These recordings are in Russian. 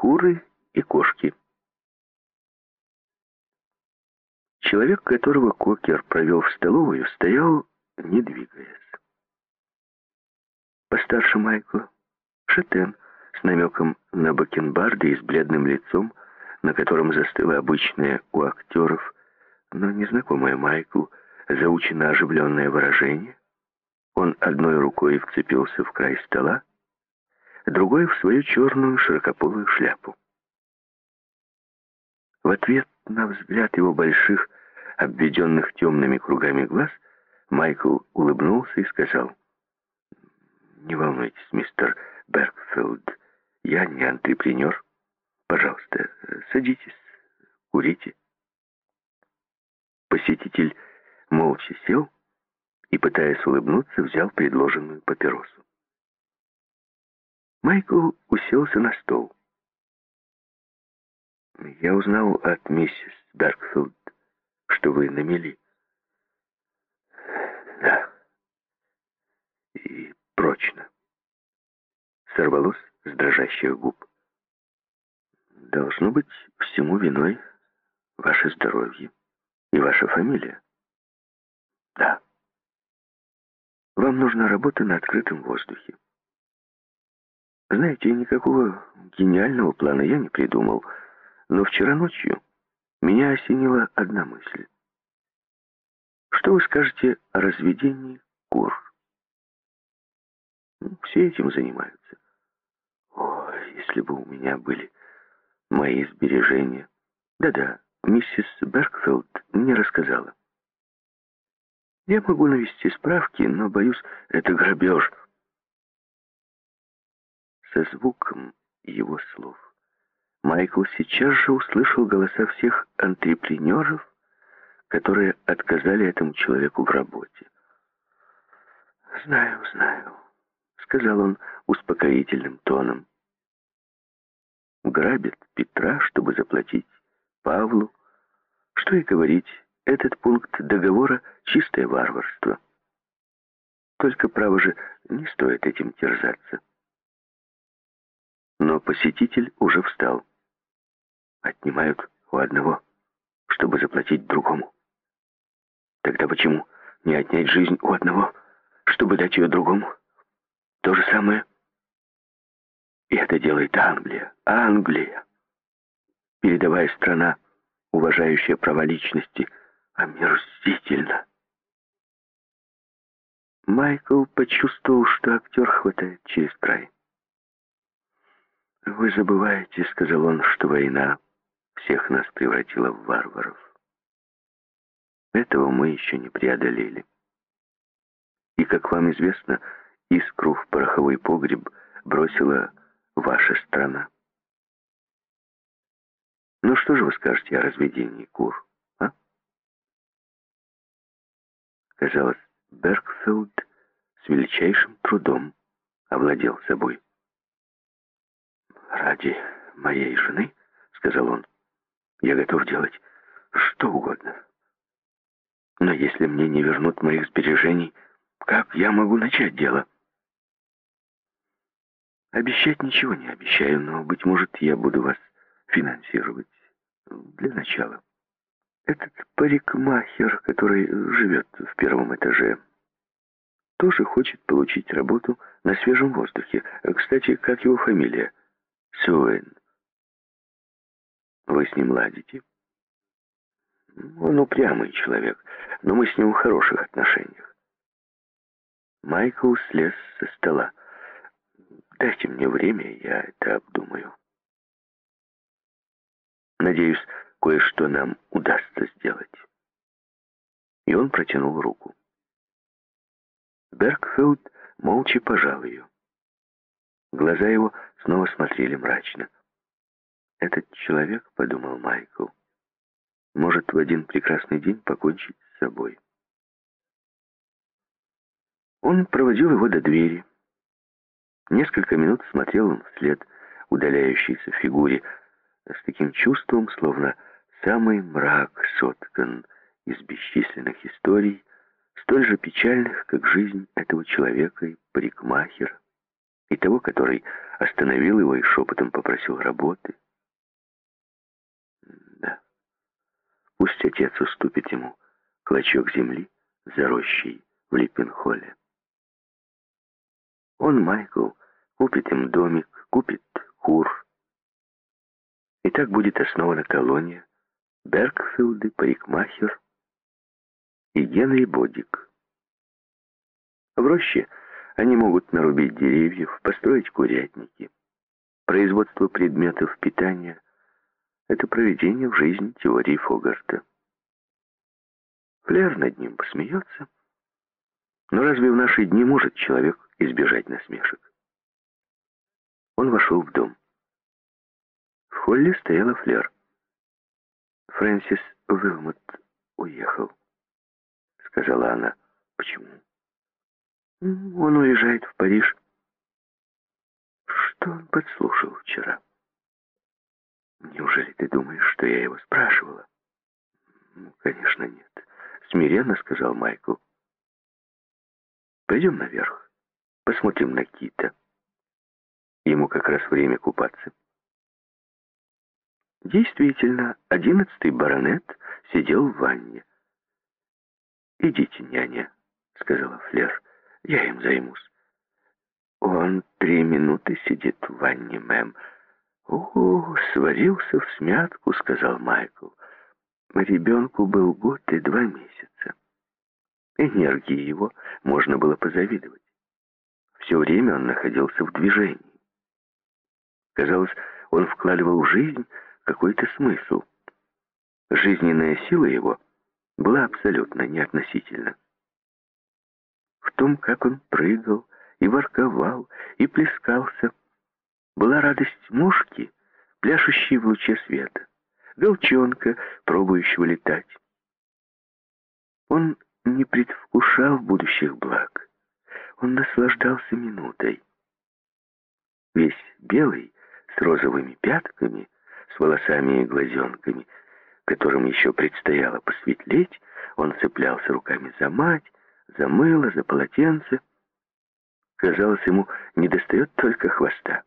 Куры и кошки. Человек, которого Кокер провел в столовую, стоял, не двигаясь. Постарше Майкла, шатен, с намеком на бакенбарды и с бледным лицом, на котором застыло обычное у актеров, но незнакомое Майклу, заучено оживленное выражение. Он одной рукой вцепился в край стола, другой в свою черную широкополую шляпу. В ответ на взгляд его больших, обведенных темными кругами глаз, Майкл улыбнулся и сказал, «Не волнуйтесь, мистер Бергфилд, я не антрепренер. Пожалуйста, садитесь, курите». Посетитель молча сел и, пытаясь улыбнуться, взял предложенную папиросу. Майкл уселся на стол. «Я узнал от миссис Бергфилд, что вы на мели». «Да, и прочно». Сорвалось с дрожащих губ. «Должно быть, всему виной ваше здоровье и ваша фамилия». «Да». «Вам нужна работа на открытом воздухе». Знаете, никакого гениального плана я не придумал, но вчера ночью меня осенила одна мысль. Что вы скажете о разведении кур? Ну, все этим занимаются. О, если бы у меня были мои сбережения. Да-да, миссис Бергфилд мне рассказала. Я могу навести справки, но, боюсь, это грабеж со звуком его слов. Майкл сейчас же услышал голоса всех антрепренеров, которые отказали этому человеку в работе. «Знаю, знаю», — сказал он успокоительным тоном. Грабят Петра, чтобы заплатить Павлу. Что и говорить, этот пункт договора — чистое варварство. Только, право же, не стоит этим терзаться но посетитель уже встал. Отнимают у одного, чтобы заплатить другому. Тогда почему не отнять жизнь у одного, чтобы дать ее другому? То же самое. И это делает Англия. Англия. Передовая страна, уважающая права личности, омерзительно. Майкл почувствовал, что актер хватает через край. «Вы забываете, — сказал он, — что война всех нас превратила в варваров. Этого мы еще не преодолели. И, как вам известно, искру в пороховой погреб бросила ваша страна. Ну что же вы скажете о разведении кур, а? Казалось, Бергфилд с величайшим трудом овладел собой. «Ради моей жены, — сказал он, — я готов делать что угодно. Но если мне не вернут моих сбережений, как я могу начать дело?» «Обещать ничего не обещаю, но, быть может, я буду вас финансировать для начала. Этот парикмахер, который живет в первом этаже, тоже хочет получить работу на свежем воздухе. Кстати, как его фамилия?» Суэн. Вы с ним ладите? Он упрямый человек, но мы с ним в хороших отношениях. Майкл слез со стола. Дайте мне время, я это обдумаю. Надеюсь, кое-что нам удастся сделать. И он протянул руку. Бергфилд молча пожал ее. Глаза его снова смотрели мрачно. «Этот человек, — подумал Майкл, — может в один прекрасный день покончить с собой». Он проводил его до двери. Несколько минут смотрел он вслед удаляющейся фигуре с таким чувством, словно самый мрак соткан из бесчисленных историй, столь же печальных, как жизнь этого человека и парикмахера и того, который остановил его и шепотом попросил работы. Да, пусть отец уступит ему клочок земли за рощей в Липпенхолле. Он, Майкл, купит им домик, купит кур. И так будет основана колония Бергфилды, парикмахер и Генри Бодик. В роще они могут нарубить деревьев, построить курятники. Производство предметов питания — это проведение в жизнь теории Фогарта. Флер над ним посмеется. Но разве в наши дни может человек избежать насмешек? Он вошел в дом. В холле стояла Флер. Фрэнсис Уилмот уехал, сказала она. Почему? Он уезжает в Париж. Что он подслушал вчера? Неужели ты думаешь, что я его спрашивала? Ну, конечно, нет. Смиренно сказал Майкл. Пойдем наверх. Посмотрим на Кита. Ему как раз время купаться. Действительно, одиннадцатый баронет сидел в ванне. «Идите, няня», — сказала Флер, — «я им займусь». «Он три минуты сидит в ванне, мэм». «О, сварился в смятку», — сказал Майкл. Ребенку был год и два месяца. Энергии его можно было позавидовать. Все время он находился в движении. Казалось, он вкладывал в жизнь какой-то смысл. Жизненная сила его была абсолютно неотносительна. В том, как он прыгал и ворковал, и плескался, была радость мушки, пляшущей в луче света, голчонка, пробующего летать. Он не предвкушал будущих благ. Он наслаждался минутой. Весь белый, с розовыми пятками, с волосами и глазенками, которым еще предстояло посветлеть, он цеплялся руками за мать, за мыло, за полотенце. Казалось, ему недостает только хвоста.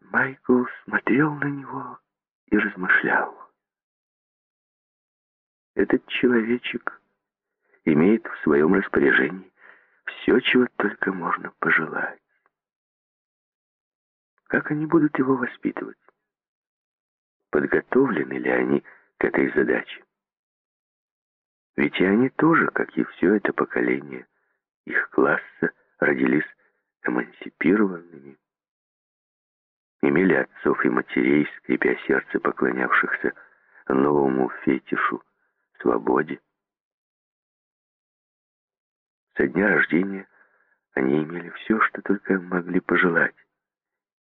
Майкл смотрел на него и размышлял. Этот человечек имеет в своем распоряжении все, чего только можно пожелать. Как они будут его воспитывать? Подготовлены ли они к этой задаче? Ведь и они тоже, как и все это поколение их класса, родились эмансипированными, имели отцов и матерей, скрипя сердце поклонявшихся новому фетишу, свободе. Со дня рождения они имели все, что только могли пожелать.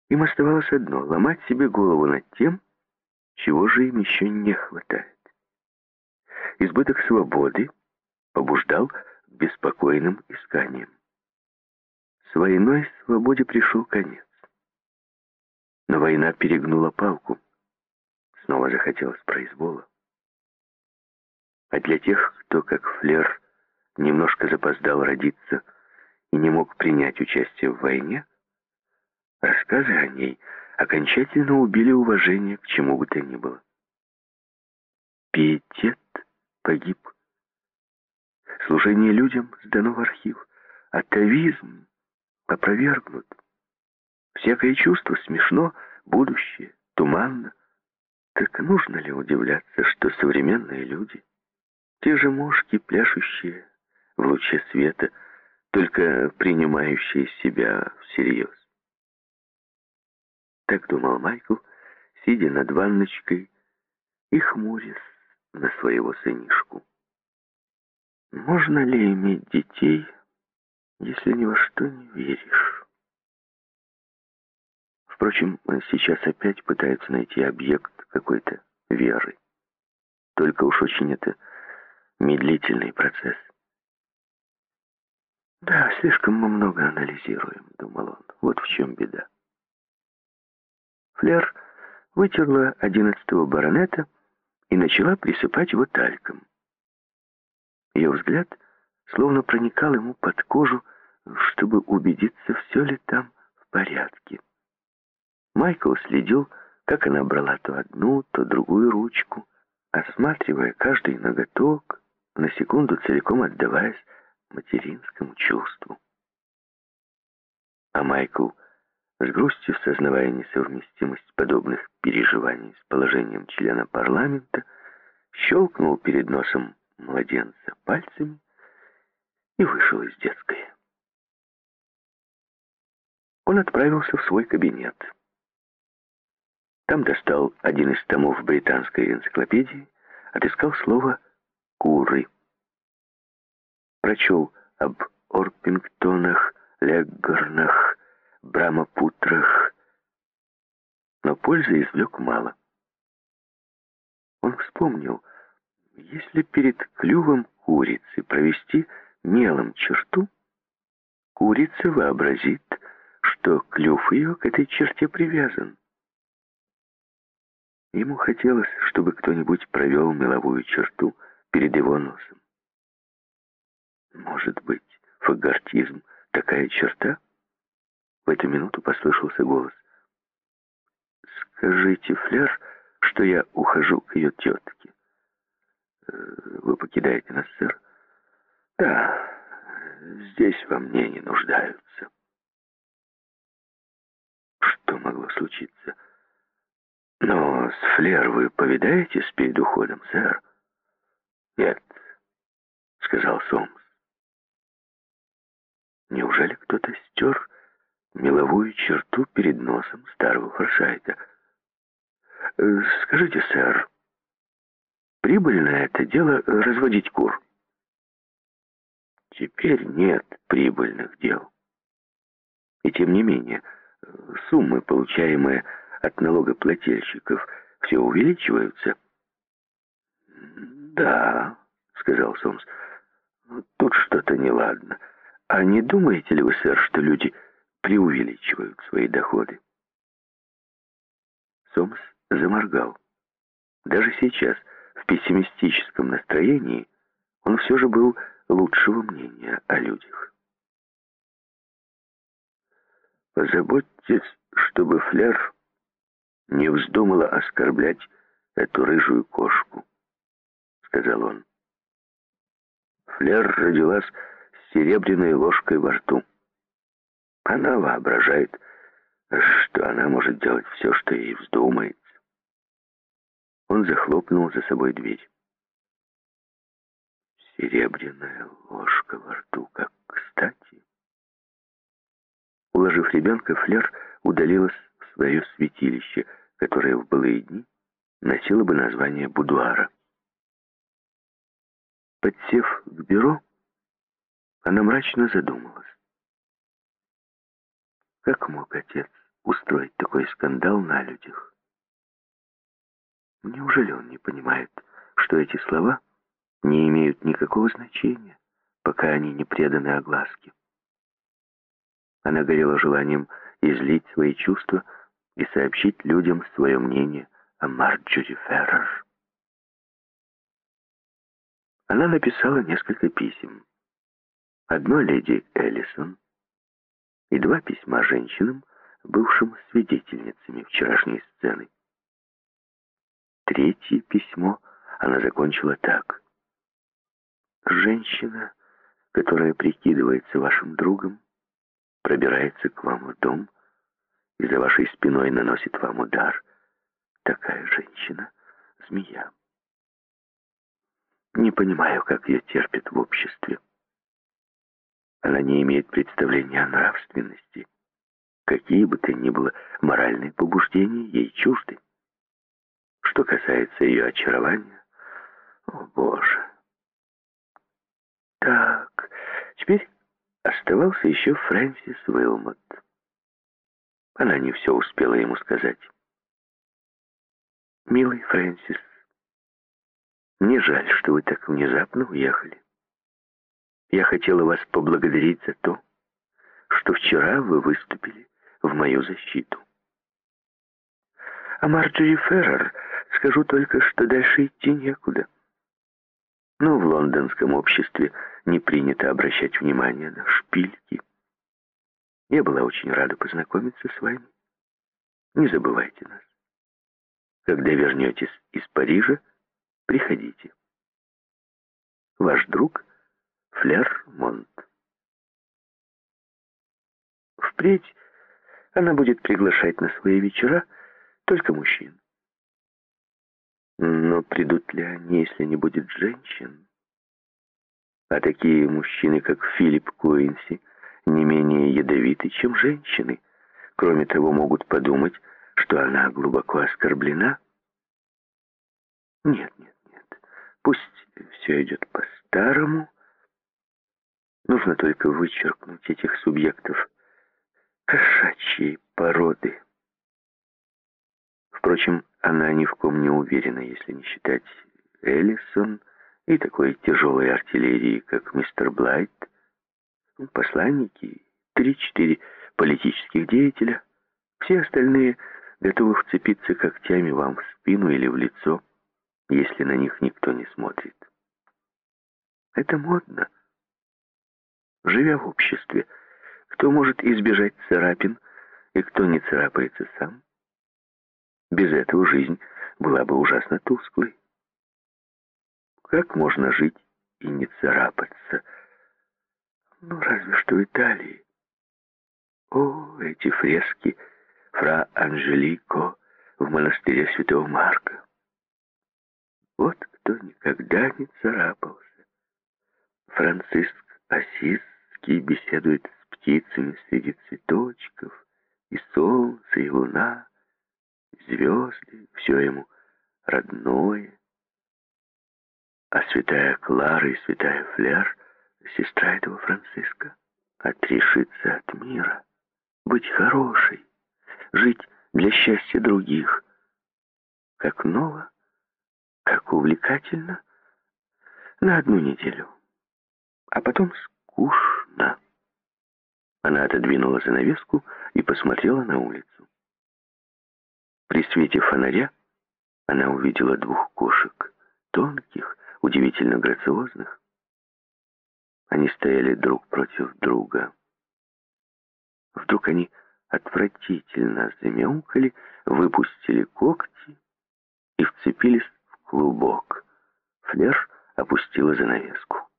Им оставалось одно — ломать себе голову над тем, чего же им еще не хватает. Избыток свободы побуждал к беспокойным исканиям. С войной свободе пришел конец. Но война перегнула палку. Снова захотелось произвола. А для тех, кто, как Флер, немножко запоздал родиться и не мог принять участие в войне, Рассказы о ней окончательно убили уважение к чему бы то ни было. Пиетет погиб. Служение людям сдано в архив. Атовизм опровергнут. Всякое чувство смешно, будущее туманно. Так нужно ли удивляться, что современные люди, те же мошки, пляшущие в луче света, только принимающие себя всерьез? Так думал Майкл, сидя над ванночкой и хмурясь на своего сынишку. Можно ли иметь детей, если ни во что не веришь? Впрочем, сейчас опять пытаются найти объект какой-то веры. Только уж очень это медлительный процесс. Да, слишком мы много анализируем, думал он. Вот в чем беда. Флер вытерла одиннадцатого баронета и начала присыпать его тальком. Ее взгляд словно проникал ему под кожу чтобы убедиться, все ли там в порядке. Майкл следил, как она брала то одну, то другую ручку, осматривая каждый ноготок, на секунду целиком отдаваясь материнскому чувству. А Майкл, с грустью сознавая несовместимость подобных переживаний с положением члена парламента, щелкнул перед носом младенца пальцами и вышел из детской. Он отправился в свой кабинет. Там достал один из томов британской энциклопедии, отыскал слово «куры». Прочел об Орпингтонах, Леггорнах, Брамапутрах, но пользы извлек мало. Он вспомнил, если перед клювом курицы провести мелом черту, курица вообразит, что клюв ее к этой черте привязан. Ему хотелось, чтобы кто-нибудь провел меловую черту перед его носом. Может быть, фагортизм — такая черта? Эту минуту послышался голос. «Скажите, Флер, что я ухожу к ее тетке». «Э, «Вы покидаете нас, сэр?» «Да, здесь во мне не нуждаются». Что могло случиться? Но с Флер вы повидаетесь перед уходом, сэр? Нет, сказал Сомс. Неужели кто-то стер меловую черту перед носом старого Форсайта? Э, скажите, сэр, прибыльно это дело разводить кур? Теперь нет прибыльных дел. И тем не менее, суммы, получаемые от налогоплательщиков все увеличиваются? Да, сказал Сомс, тут что-то неладно. А не думаете ли вы, сэр, что люди преувеличивают свои доходы? Сомс заморгал. Даже сейчас, в пессимистическом настроении, он все же был лучшего мнения о людях. Позаботьтесь, чтобы Флер не вздумала оскорблять эту рыжую кошку, сказал он. Флер родилась с серебряной ложкой во рту. Она воображает, что она может делать все, что ей вздумается. Он захлопнул за собой дверь. Серебряная ложка во рту, как кстати. Уложив ребенка, Флер удалилась в свое святилище — которое в былые дни носило бы название будуара. Подсев к бюро, она мрачно задумалась. Как мог отец устроить такой скандал на людях? Неужели он не понимает, что эти слова не имеют никакого значения, пока они не преданы огласке? Она горела желанием излить свои чувства и сообщить людям свое мнение о Марджори Феррер. Она написала несколько писем. Одно леди Эллисон и два письма женщинам, бывшим свидетельницами вчерашней сцены. Третье письмо она закончила так. «Женщина, которая прикидывается вашим другом, пробирается к вам в дом, и за вашей спиной наносит вам удар. Такая женщина — змея. Не понимаю, как ее терпят в обществе. Она не имеет представления о нравственности. Какие бы то ни было моральные побуждения ей чужды. Что касается ее очарования, о боже. Так, теперь оставался еще Фрэнсис Уилмот. Она не все успела ему сказать. «Милый Фрэнсис, мне жаль, что вы так внезапно уехали. Я хотела вас поблагодарить за то, что вчера вы выступили в мою защиту. А Марджори Феррер скажу только, что дальше идти некуда. Но в лондонском обществе не принято обращать внимание на шпильки. Я была очень рада познакомиться с вами. Не забывайте нас. Когда вернетесь из Парижа, приходите. Ваш друг Флер Монт. Впредь она будет приглашать на свои вечера только мужчин. Но придут ли они, если не будет женщин? А такие мужчины, как Филипп Куинси, не менее ядовиты, чем женщины. Кроме того, могут подумать, что она глубоко оскорблена. Нет, нет, нет. Пусть все идет по-старому. Нужно только вычеркнуть этих субъектов кошачьей породы. Впрочем, она ни в ком не уверена, если не считать Эллисон и такой тяжелой артиллерии, как мистер Блайт, посланники, три-четыре политических деятеля. Все остальные готовы вцепиться когтями вам в спину или в лицо, если на них никто не смотрит. Это модно. Живя в обществе, кто может избежать царапин и кто не царапается сам? Без этого жизнь была бы ужасно тусклой. Как можно жить и не царапаться? Ну, разве что в Италии. О, эти фрески фра Анжелико в монастыре Святого Марка. Вот кто никогда не царапался. Франциск Осисский беседует с птицами среди цветочков, и солнце, и луна, звезды, все ему родное. А святая Клара и святая Флер, сестра этого Франциска, отрешиться от мира, быть хорошей, жить для счастья других. Как ново, как увлекательно, на одну неделю. А потом скучно. Она отодвинула занавеску и посмотрела на улицу. При свете фонаря она увидела двух кошек, тонких, удивительно грациозных. Они стояли друг против друга. Вдруг они отвратительно замяукали, выпустили когти и вцепились в клубок. Флер опустила занавеску.